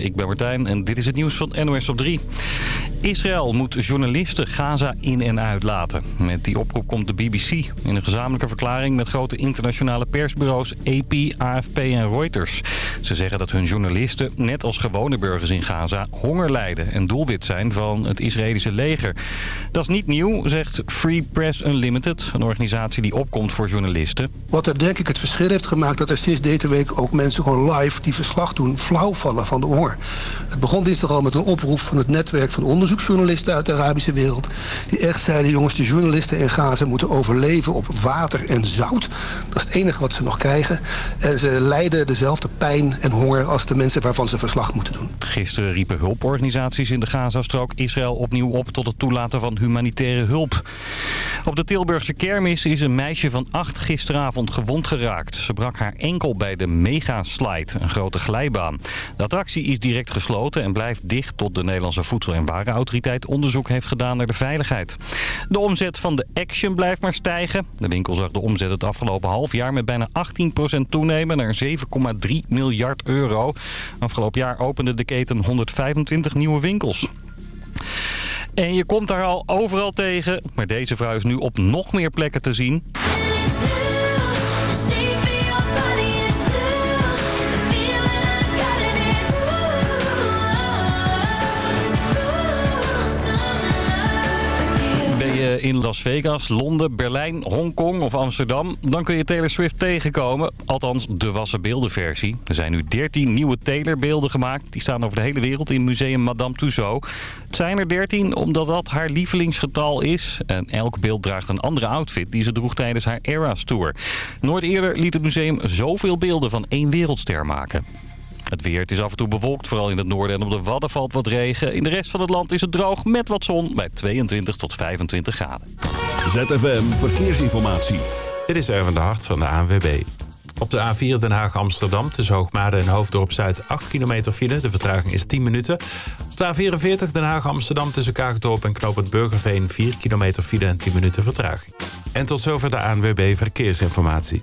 ik ben Martijn en dit is het nieuws van NOS op 3. Israël moet journalisten Gaza in- en uitlaten. Met die oproep komt de BBC in een gezamenlijke verklaring... met grote internationale persbureaus AP, AFP en Reuters. Ze zeggen dat hun journalisten, net als gewone burgers in Gaza... honger lijden en doelwit zijn van het Israëlische leger. Dat is niet nieuw, zegt Free Press Unlimited... een organisatie die opkomt voor journalisten. Wat er denk ik het verschil heeft gemaakt... dat er sinds deze week ook mensen gewoon live die verslag doen... flauw vallen van de Het begon dinsdag al met een oproep van het netwerk van onderzoeksjournalisten... uit de Arabische wereld. Die echt zeiden, jongens, de journalisten in Gaza moeten overleven op water en zout. Dat is het enige wat ze nog krijgen. En ze lijden dezelfde pijn en honger als de mensen waarvan ze verslag moeten doen. Gisteren riepen hulporganisaties in de Gazastrook Israël opnieuw op... tot het toelaten van humanitaire hulp. Op de Tilburgse kermis is een meisje van acht gisteravond gewond geraakt. Ze brak haar enkel bij de Megaslide, een grote glijbaan. De attractie is direct gesloten en blijft dicht tot de Nederlandse Voedsel- en Warenautoriteit onderzoek heeft gedaan naar de veiligheid. De omzet van de Action blijft maar stijgen. De winkel zag de omzet het afgelopen half jaar met bijna 18% toenemen naar 7,3 miljard euro. Afgelopen jaar opende de keten 125 nieuwe winkels. En je komt daar al overal tegen, maar deze vrouw is nu op nog meer plekken te zien. Je in Las Vegas, Londen, Berlijn, Hongkong of Amsterdam... dan kun je Taylor Swift tegenkomen. Althans, de wassen beeldenversie. Er zijn nu 13 nieuwe Taylor-beelden gemaakt. Die staan over de hele wereld in museum Madame Tussauds. Het zijn er 13 omdat dat haar lievelingsgetal is. En elk beeld draagt een andere outfit die ze droeg tijdens haar Eras Tour. Nooit eerder liet het museum zoveel beelden van één wereldster maken. Het weer, het is af en toe bewolkt, vooral in het noorden en op de Wadden valt wat regen. In de rest van het land is het droog met wat zon bij 22 tot 25 graden. ZFM Verkeersinformatie. Dit is Erwin de Hart van de ANWB. Op de A4 Den Haag-Amsterdam tussen Hoogmade en Hoofddorp Zuid 8 kilometer file. De vertraging is 10 minuten. Op de A44 Den Haag-Amsterdam tussen Kaagdorp en Knopend Burgerveen 4 kilometer file en 10 minuten vertraging. En tot zover de ANWB Verkeersinformatie.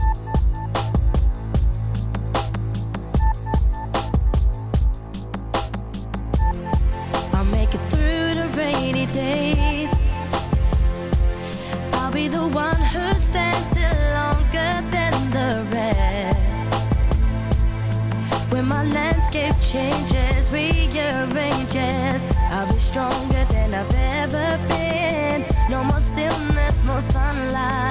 Sunlight.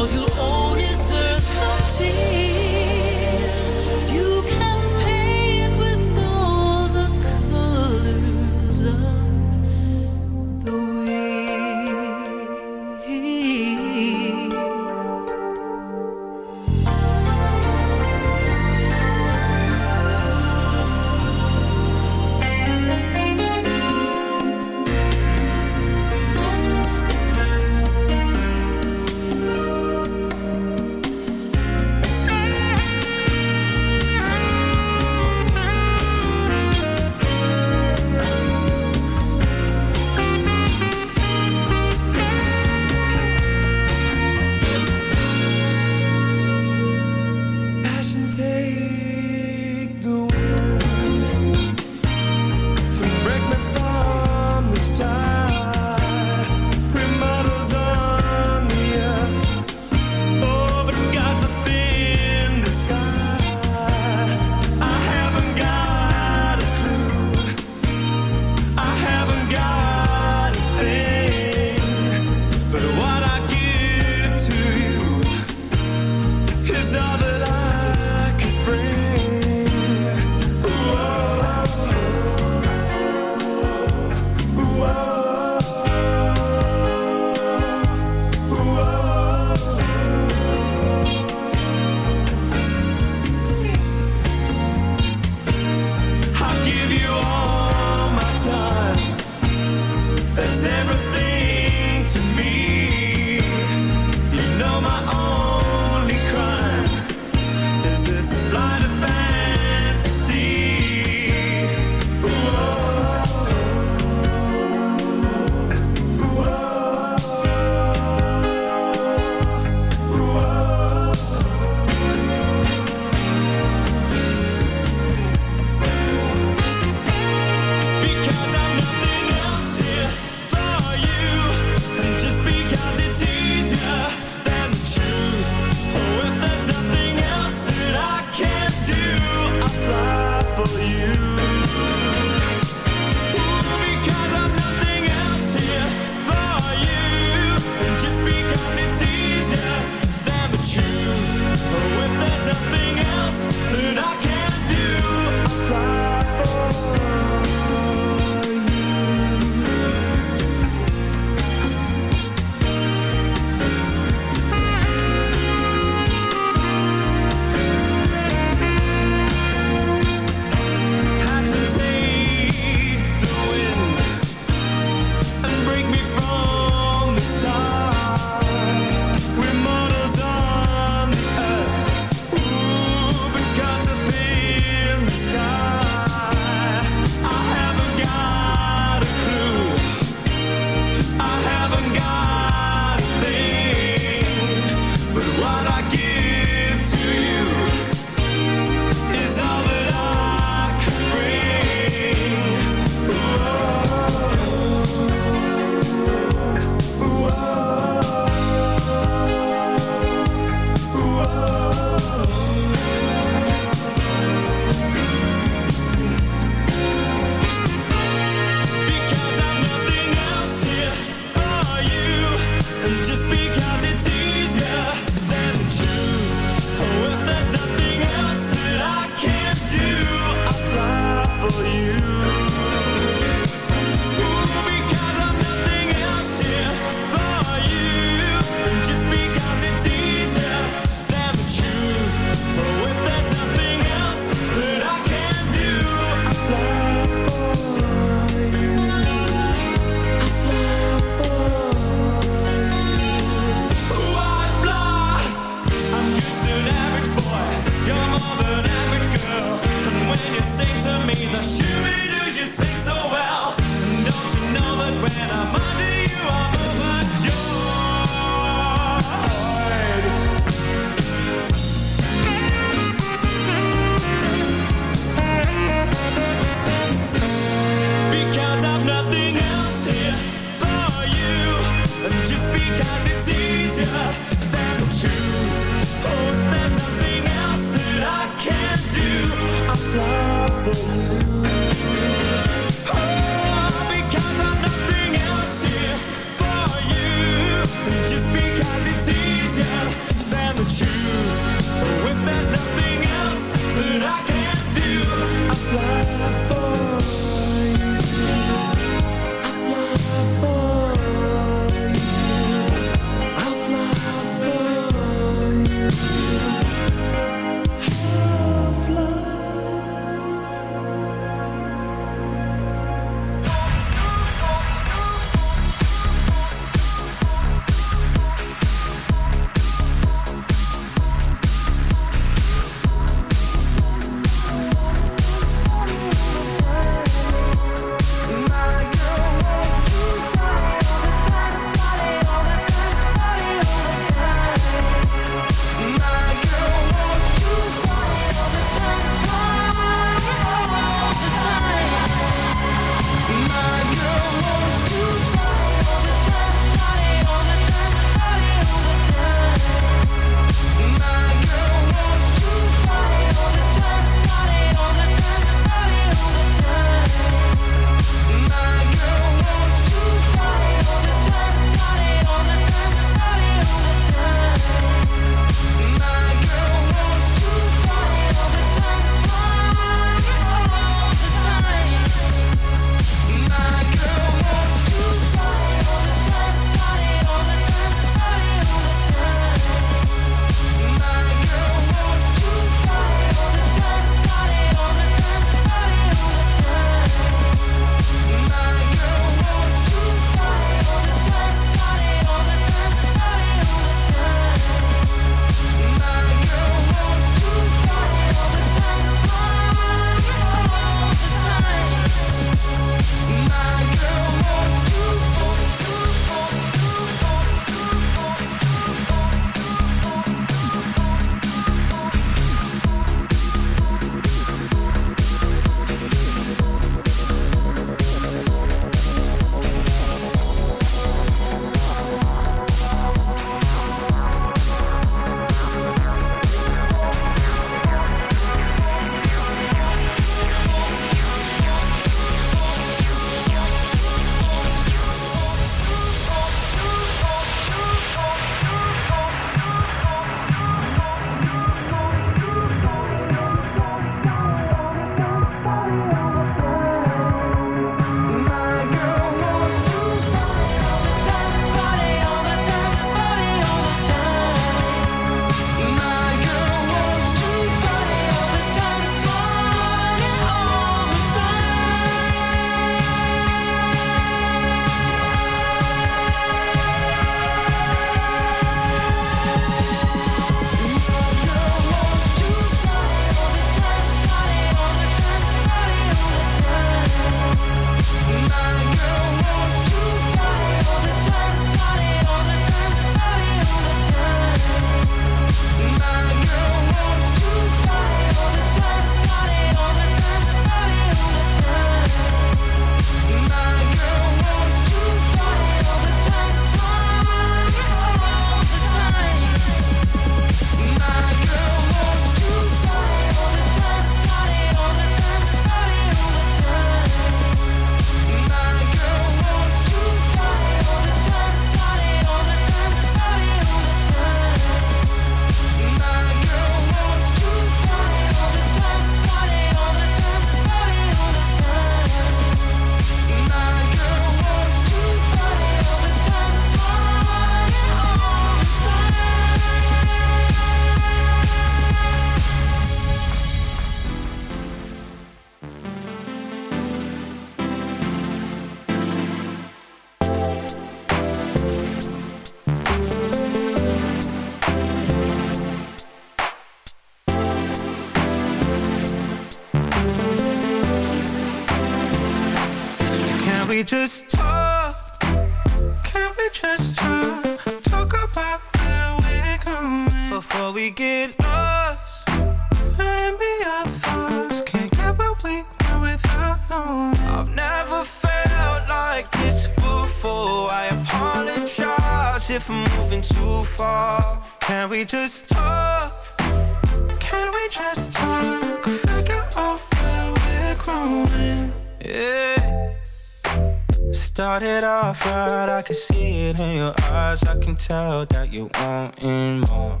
Eyes. I can tell that you wanting more.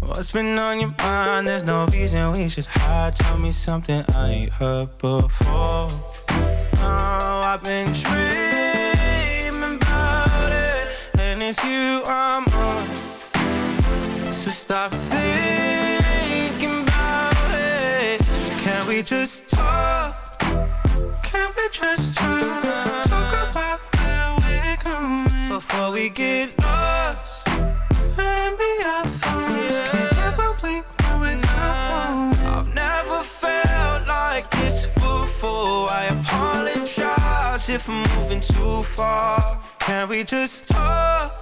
What's been on your mind? There's no reason we should hide. Tell me something I ain't heard before. Oh, I've been dreaming about it, and it's you I'm on. So stop thinking about it. Can we just talk? Can we just? Talk we get lost. And be our thoughts. Can't get what we without one. I've never felt like this before. I apologize if I'm moving too far. Can we just talk?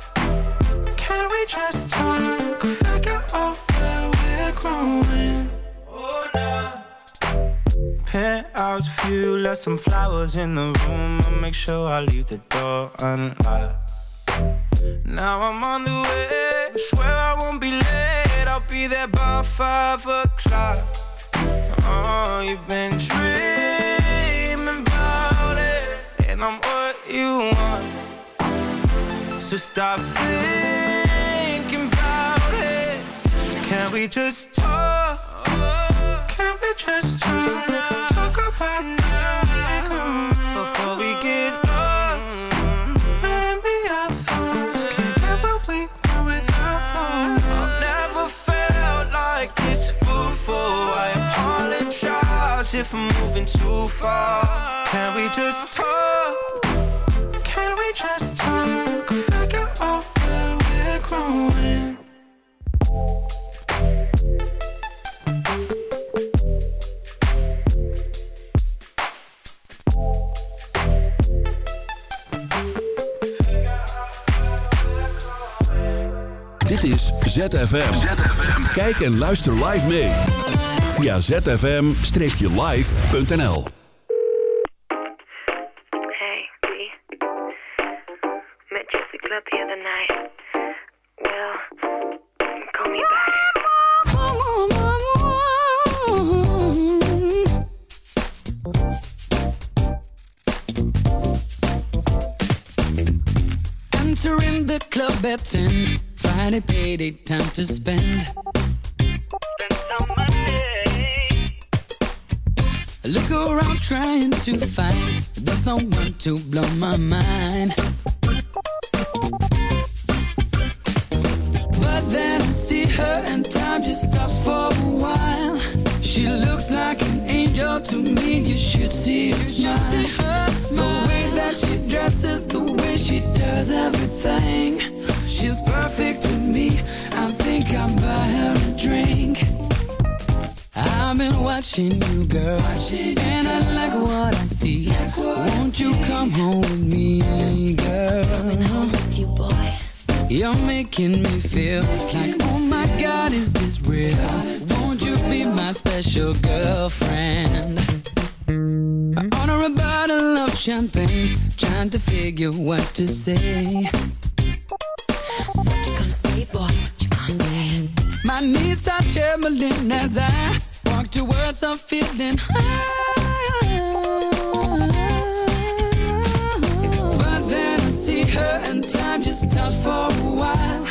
Can we just talk? Figure out where we're growing. Oh, nah. Penthouse view, left some flowers in the room. I'll make sure I leave the door unlocked. Now I'm on the way. Swear I won't be late. I'll be there by five o'clock. Oh, you've been dreaming about it, and I'm what you want. So stop thinking about it. Can't we just talk? Can't we just talk? Talk about now far. Can we just talk? Can we just talk? Figure out where we're growing. Dit is ZFM. Kijk en luister live mee. Via zfm-live.nl Hey, B. Met you at the club the other night. Well, call me back. Entering the club at 10. Friday payday, time to spend. To find the someone to blow my mind. But then I see her and time just stops for a while. She looks like an angel to me. You should see her smile. The way that she dresses, the way she does everything. She's perfect to me. I think I'll buy her a drink. I've been watching you, girl, watching and I like home with me, girl? Coming home with you, boy. You're making me feel like, oh my God, is this real? Won't you be my special girlfriend? I order a bottle of champagne, trying to figure what to say. What you gonna say, boy? What you gonna say? My knees start trembling as I walk towards a feeling high. Her and time just stops for a while.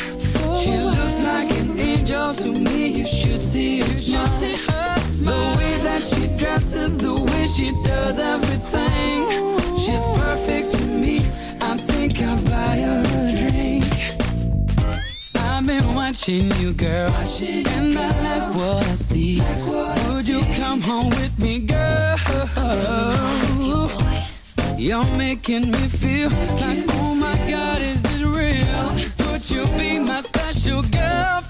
She looks like an angel to me. You should see her smile. The way that she dresses, the way she does everything. She's perfect to me. I think I'll buy her a drink. I've been watching you, girl, watching and I like what I see. Like what Would you come home with me, girl? You're making me feel like, God, is this real? Would you be my special girlfriend,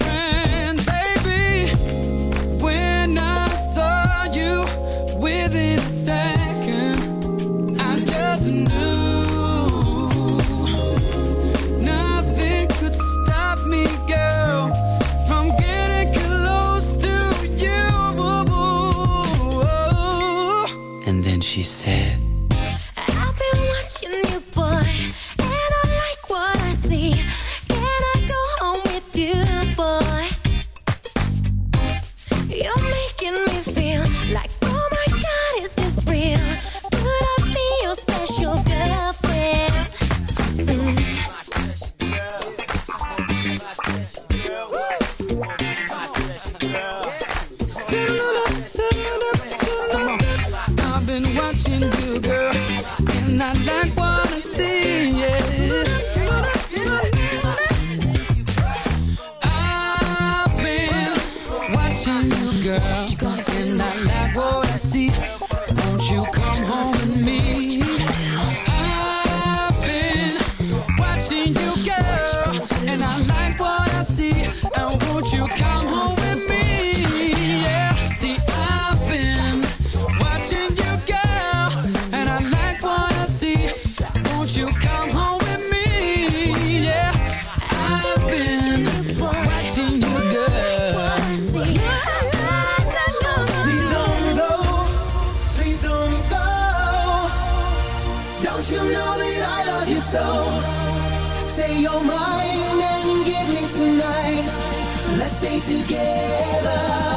Mine and give me tonight. Let's stay together.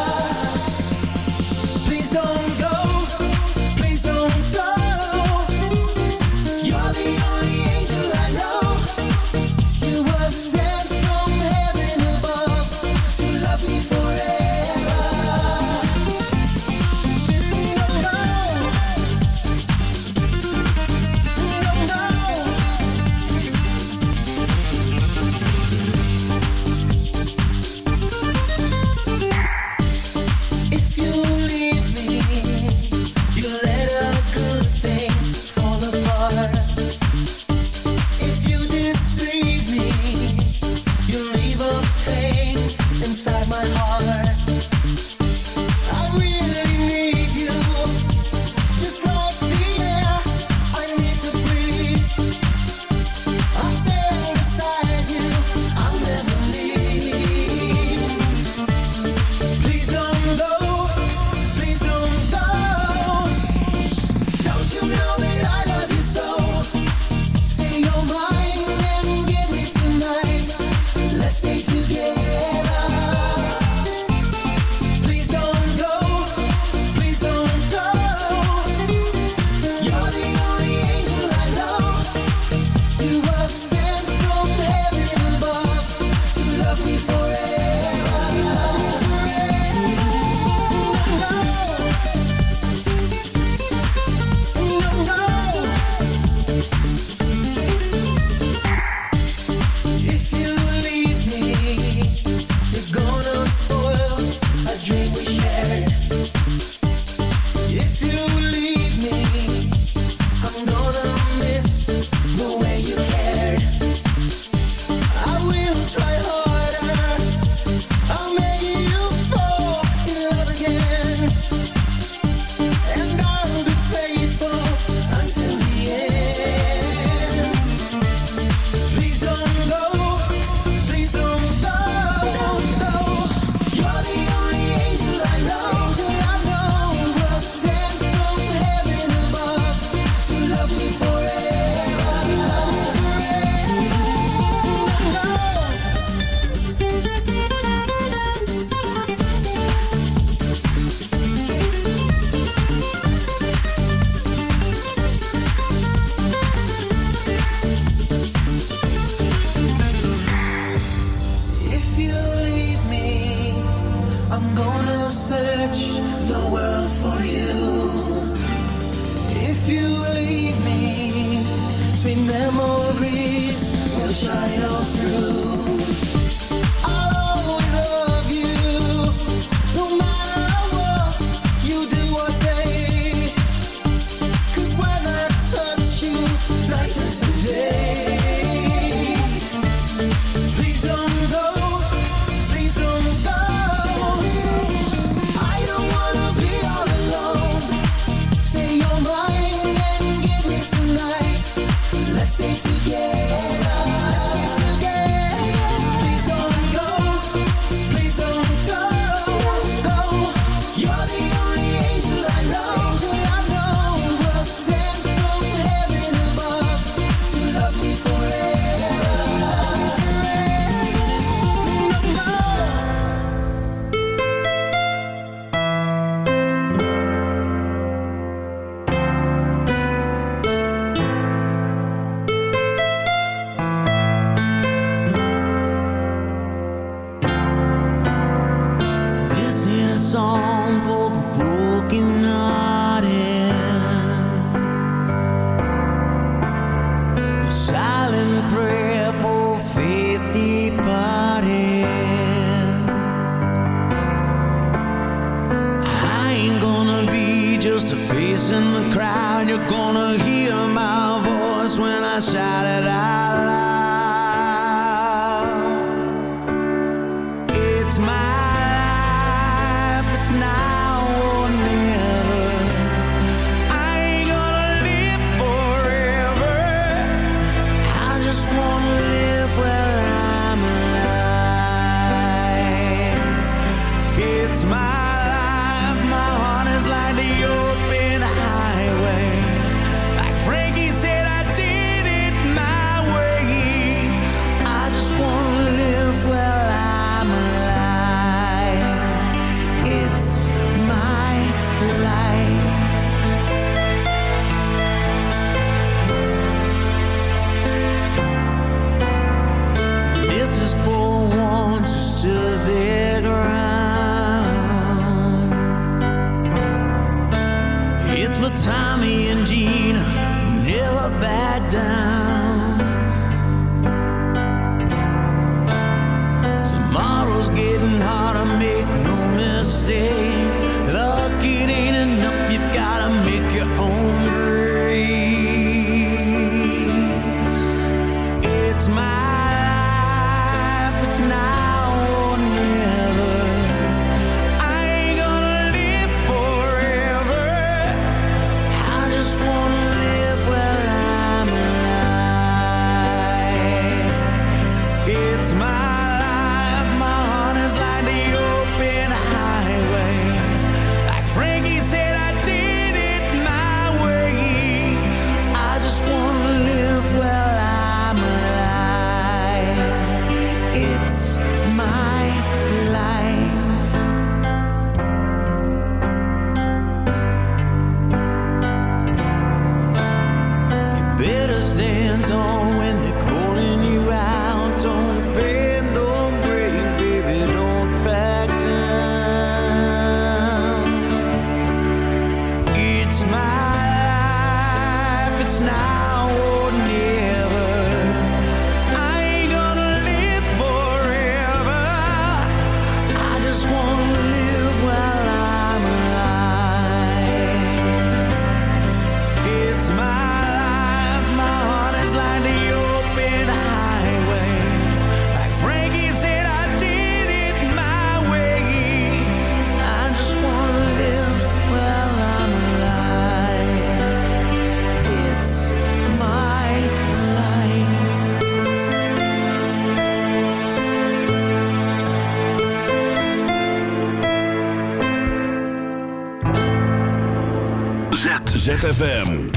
ZFM.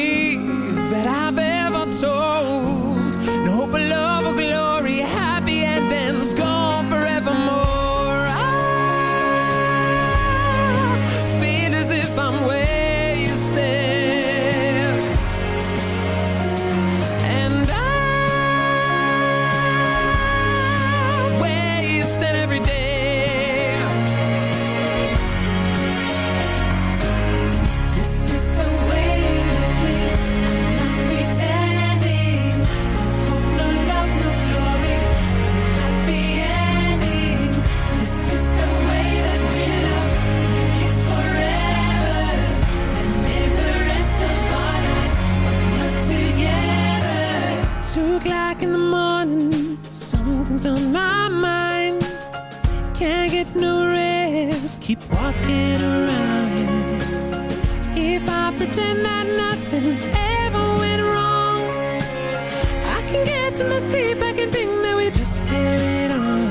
Can't get no rest, keep walking around. If I pretend that nothing ever went wrong, I can get to my sleep, I can think that we just carried on.